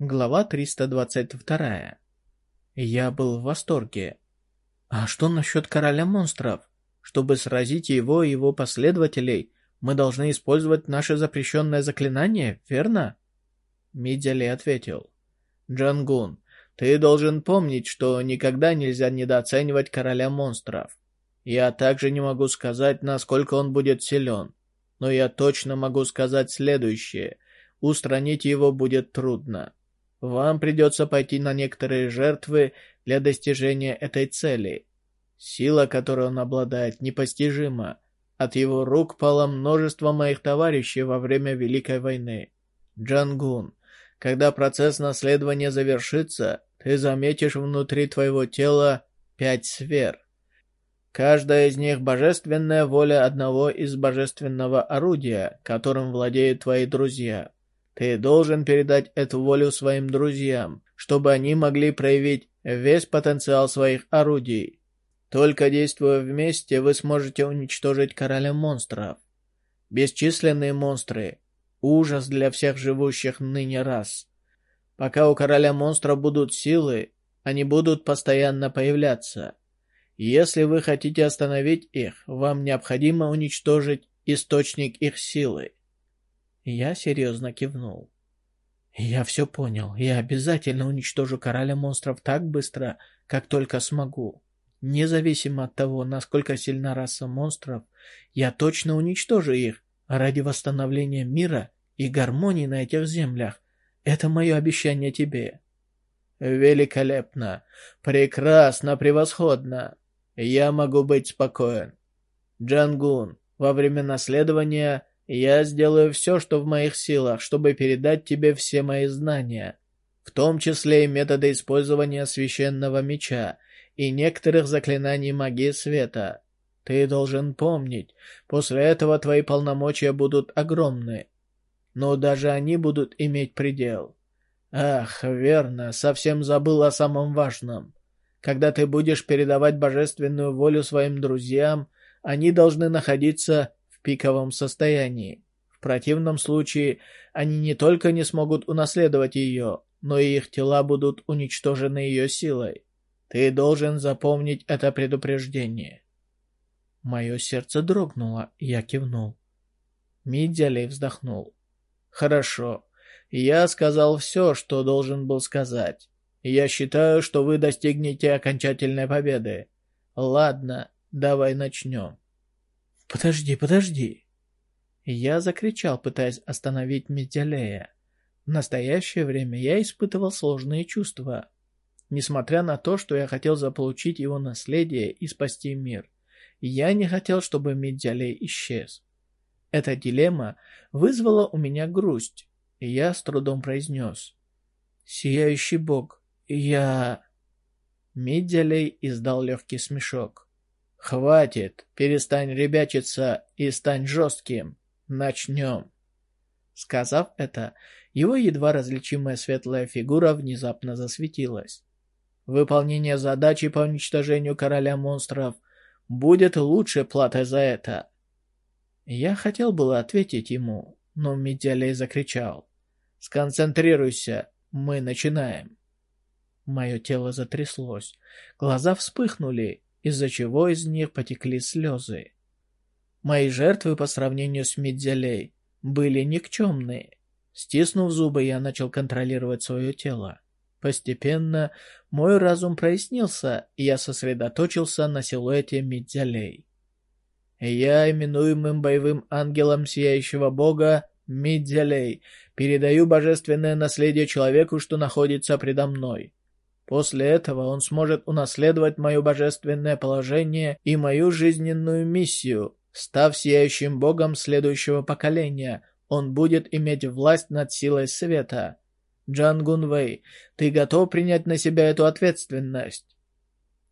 Глава 322. Я был в восторге. А что насчет короля монстров? Чтобы сразить его и его последователей, мы должны использовать наше запрещенное заклинание, верно? Мидяли ответил. Джангун, ты должен помнить, что никогда нельзя недооценивать короля монстров. Я также не могу сказать, насколько он будет силен. Но я точно могу сказать следующее. Устранить его будет трудно. Вам придется пойти на некоторые жертвы для достижения этой цели. Сила, которой он обладает, непостижима. От его рук пало множество моих товарищей во время Великой войны. Джангун, когда процесс наследования завершится, ты заметишь внутри твоего тела пять сфер. Каждая из них — божественная воля одного из божественного орудия, которым владеют твои друзья. Ты должен передать эту волю своим друзьям, чтобы они могли проявить весь потенциал своих орудий. Только действуя вместе, вы сможете уничтожить короля монстров. Бесчисленные монстры — ужас для всех живущих ныне рас. Пока у короля монстров будут силы, они будут постоянно появляться. Если вы хотите остановить их, вам необходимо уничтожить источник их силы. Я серьезно кивнул. «Я все понял. Я обязательно уничтожу короля монстров так быстро, как только смогу. Независимо от того, насколько сильна раса монстров, я точно уничтожу их ради восстановления мира и гармонии на этих землях. Это мое обещание тебе». «Великолепно! Прекрасно, превосходно! Я могу быть спокоен. Джангун, во время наследования я сделаю все, что в моих силах, чтобы передать тебе все мои знания, в том числе и методы использования священного меча и некоторых заклинаний магии света. Ты должен помнить, после этого твои полномочия будут огромны. Но даже они будут иметь предел. Ах, верно, совсем забыл о самом важном. Когда ты будешь передавать божественную волю своим друзьям, они должны находиться пиковом состоянии. В противном случае они не только не смогут унаследовать ее, но и их тела будут уничтожены ее силой. Ты должен запомнить это предупреждение. Мое сердце дрогнуло, я кивнул. Миддялей вздохнул. Хорошо. Я сказал все, что должен был сказать. Я считаю, что вы достигнете окончательной победы. Ладно, давай начнем. «Подожди, подожди!» Я закричал, пытаясь остановить Медялея. В настоящее время я испытывал сложные чувства. Несмотря на то, что я хотел заполучить его наследие и спасти мир, я не хотел, чтобы Медялей исчез. Эта дилемма вызвала у меня грусть, и я с трудом произнес. «Сияющий бог, я...» Медялей издал легкий смешок. «Хватит! Перестань ребячиться и стань жестким! Начнем!» Сказав это, его едва различимая светлая фигура внезапно засветилась. Выполнение задачи по уничтожению короля монстров будет лучшей платой за это. Я хотел было ответить ему, но Медиалей закричал. «Сконцентрируйся, мы начинаем!» Мое тело затряслось, глаза вспыхнули, из-за чего из них потекли слезы. Мои жертвы по сравнению с Мидзялей были никчемные. Стиснув зубы, я начал контролировать свое тело. Постепенно мой разум прояснился, и я сосредоточился на силуэте Мидзялей. Я, именуемым боевым ангелом Сияющего Бога, Мидзялей, передаю божественное наследие человеку, что находится предо мной. После этого он сможет унаследовать мое божественное положение и мою жизненную миссию. Став сияющим богом следующего поколения, он будет иметь власть над силой света. Джан Гунвей, ты готов принять на себя эту ответственность?»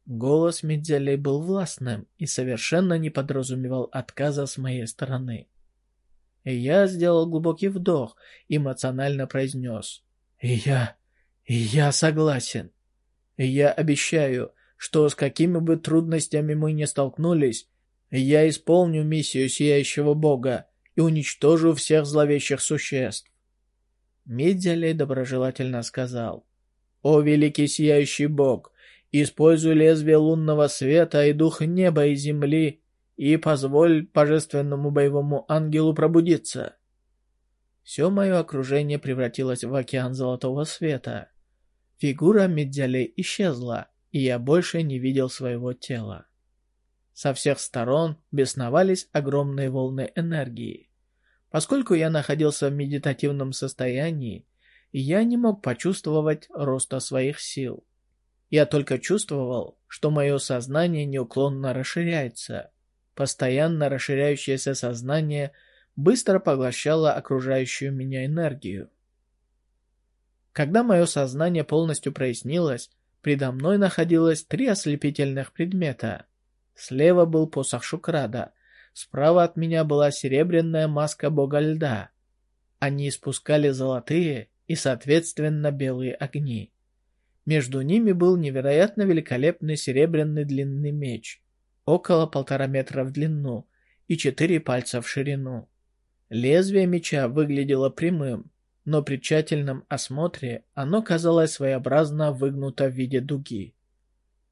Голос Мидзелей был властным и совершенно не подразумевал отказа с моей стороны. я сделал глубокий вдох, эмоционально произнес. «И я... я согласен». Я обещаю, что с какими бы трудностями мы ни столкнулись, я исполню миссию Сияющего Бога и уничтожу всех зловещих существ. Мидзялей доброжелательно сказал. «О, великий сияющий бог, используй лезвие лунного света и дух неба и земли, и позволь божественному боевому ангелу пробудиться». Все мое окружение превратилось в океан золотого света. Фигура Медзялей исчезла, и я больше не видел своего тела. Со всех сторон бесновались огромные волны энергии. Поскольку я находился в медитативном состоянии, я не мог почувствовать роста своих сил. Я только чувствовал, что мое сознание неуклонно расширяется. Постоянно расширяющееся сознание быстро поглощало окружающую меня энергию. Когда мое сознание полностью прояснилось, предо мной находилось три ослепительных предмета. Слева был посох Шукрада, справа от меня была серебряная маска бога льда. Они испускали золотые и, соответственно, белые огни. Между ними был невероятно великолепный серебряный длинный меч, около полтора метра в длину и четыре пальца в ширину. Лезвие меча выглядело прямым, но при тщательном осмотре оно казалось своеобразно выгнуто в виде дуги.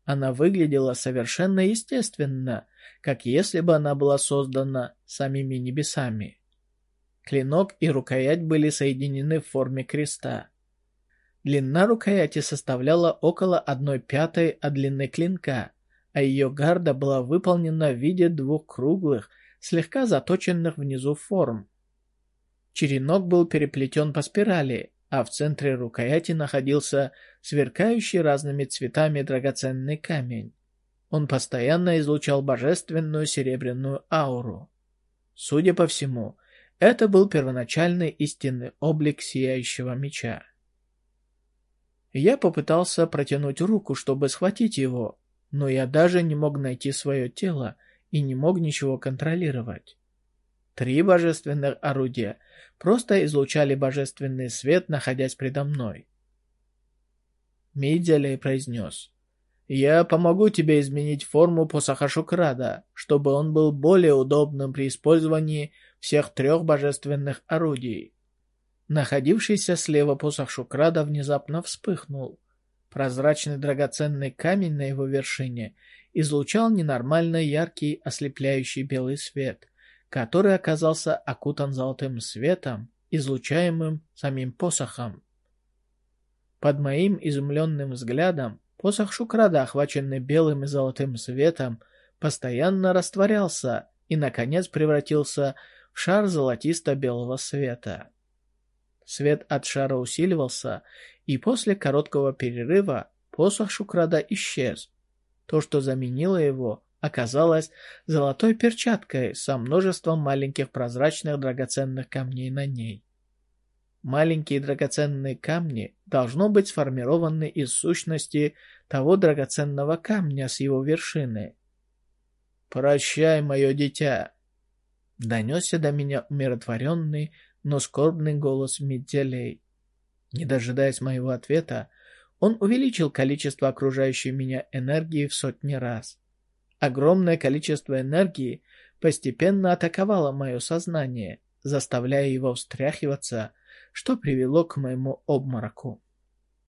Она выглядела совершенно естественно, как если бы она была создана самими небесами. Клинок и рукоять были соединены в форме креста. Длина рукояти составляла около одной пятой от длины клинка, а ее гарда была выполнена в виде двух круглых, слегка заточенных внизу форм. Черенок был переплетен по спирали, а в центре рукояти находился сверкающий разными цветами драгоценный камень. Он постоянно излучал божественную серебряную ауру. Судя по всему, это был первоначальный истинный облик сияющего меча. Я попытался протянуть руку, чтобы схватить его, но я даже не мог найти свое тело и не мог ничего контролировать. Три божественных орудия просто излучали божественный свет, находясь предо мной. Мидзялей произнес. «Я помогу тебе изменить форму посоха Шукрада, чтобы он был более удобным при использовании всех трех божественных орудий». Находившийся слева посох Шукрада внезапно вспыхнул. Прозрачный драгоценный камень на его вершине излучал ненормально яркий ослепляющий белый свет, который оказался окутан золотым светом, излучаемым самим посохом. Под моим изумленным взглядом посох Шукрада, охваченный белым и золотым светом, постоянно растворялся и, наконец, превратился в шар золотисто-белого света. Свет от шара усиливался, и после короткого перерыва посох Шукрада исчез. То, что заменило его, оказалась золотой перчаткой со множеством маленьких прозрачных драгоценных камней на ней. Маленькие драгоценные камни должно быть сформированы из сущности того драгоценного камня с его вершины. «Прощай, мое дитя!» Донесся до меня умиротворенный, но скорбный голос Медзелей. Не дожидаясь моего ответа, он увеличил количество окружающей меня энергии в сотни раз. Огромное количество энергии постепенно атаковало мое сознание, заставляя его встряхиваться, что привело к моему обмороку.